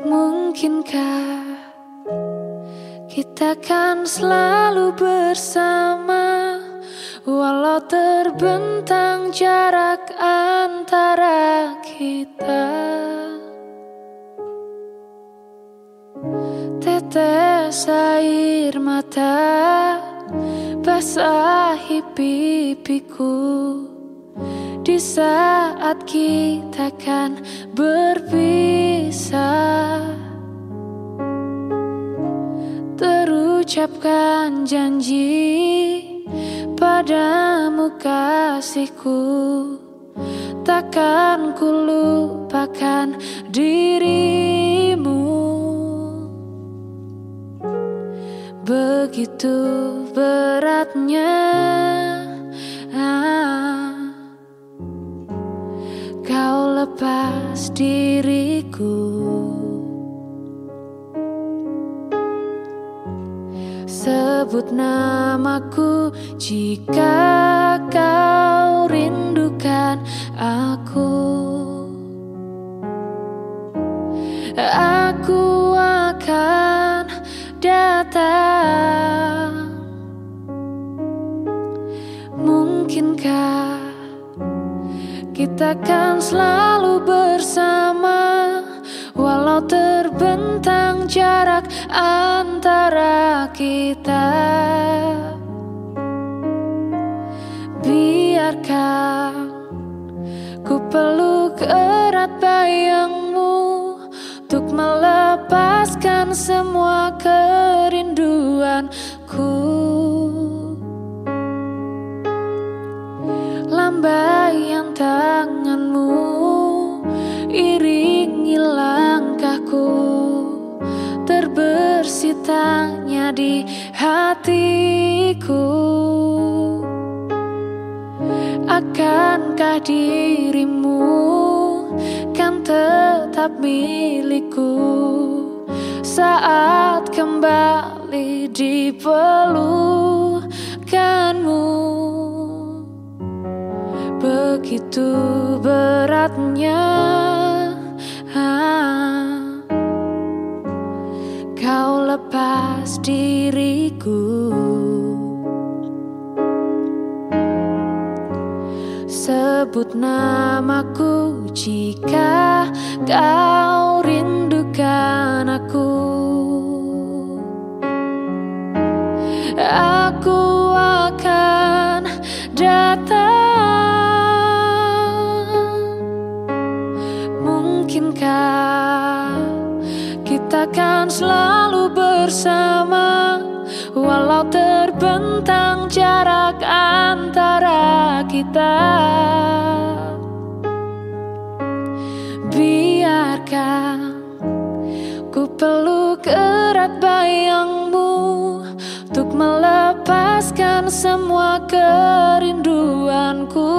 Mungkinkah kita kan selalu bersama? Walau terbentang jarak antara kita. Tetes air mata basahi pipiku Di saat kita kan berpisah. Terucapkan janji padamu kasihku. Takkan ku lupakan dirimu. Begitu beratnya Kau lepas diriku. Sebut namaku jika kau rindukan aku. Aku akan datang. Mungkinkah kita kan selalu bersama Walau terbentang jarak antara kita. Biarkan ku peluk erat bayangmu Untuk melepaskan semua kerinduanku Lambaian tanganmu Iringi langkahku. Terbersitanya di hatiku. Akankah dirimu kan tetap milikku? Saat kembali dipelukanmu begitu beratnya ah, kau lepas diriku. Sebut namaku jika kau rindukan bersama Walau terbentang jarak antara kita. Biarkan ku peluk erat bayangmu Untuk melepaskan semua kerinduanku.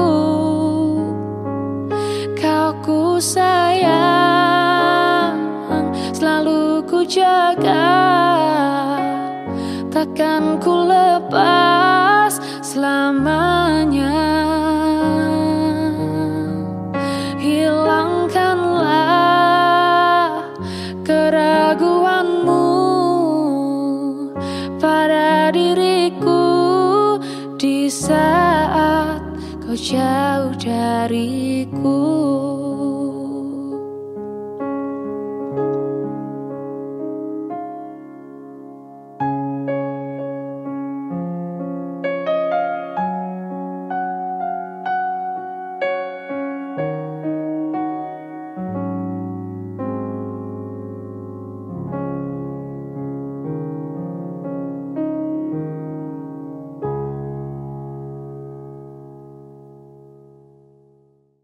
Kau ku sayang Selalu ku jaga takkan ku lepas selamanya. Hilangkanlah keraguanmu pada diriku di saat kau jauh dariku.